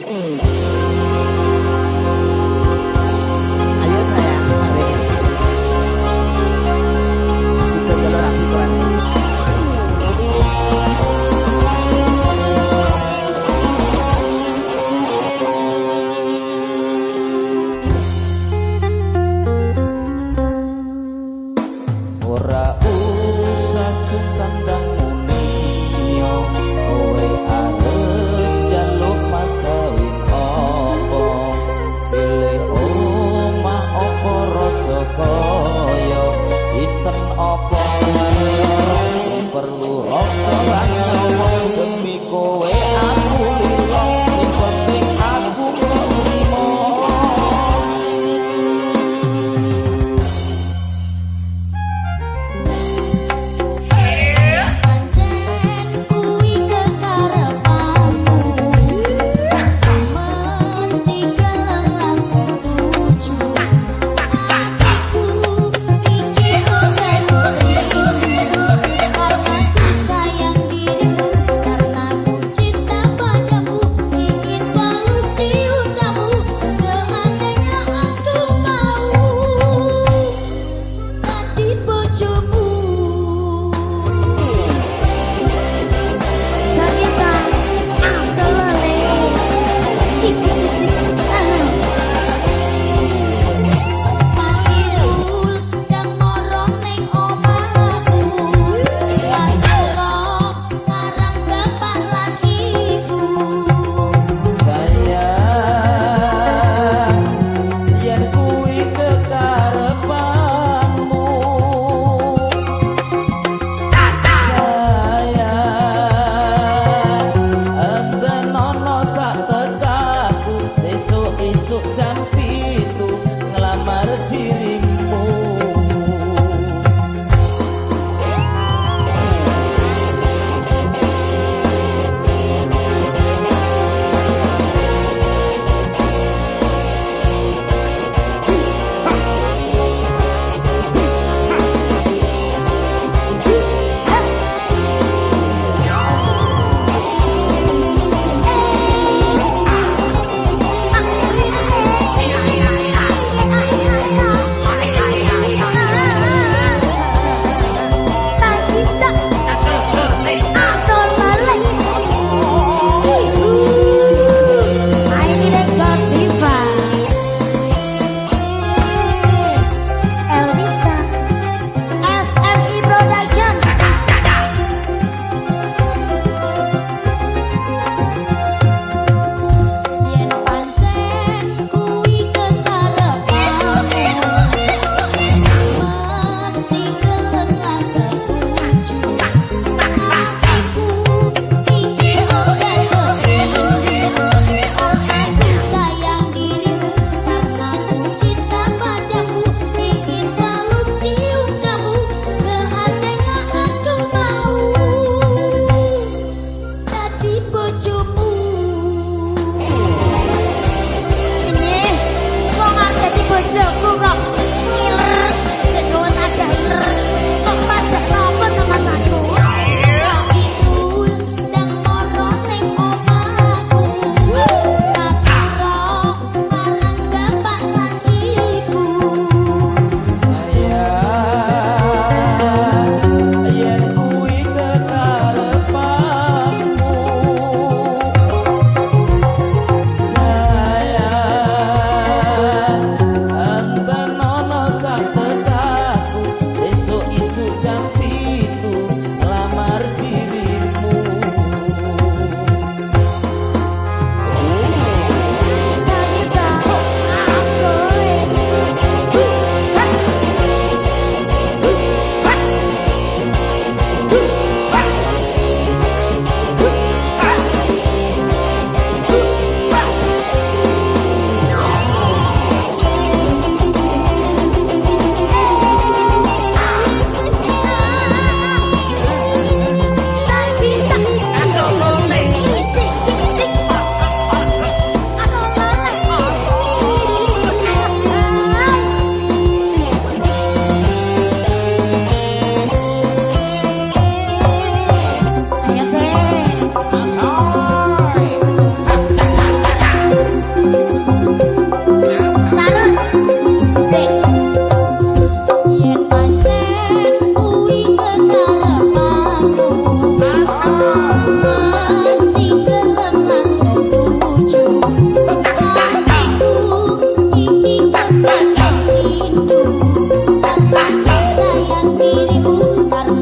Mm. apa? Perlu rokok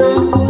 Thank you.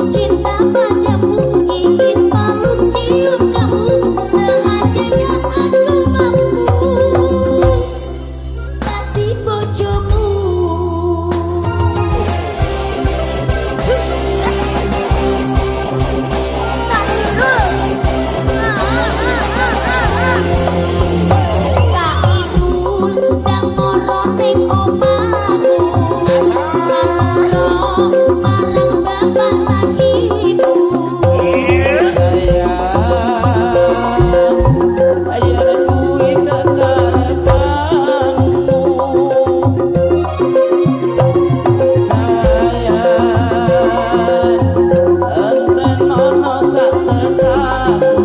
아.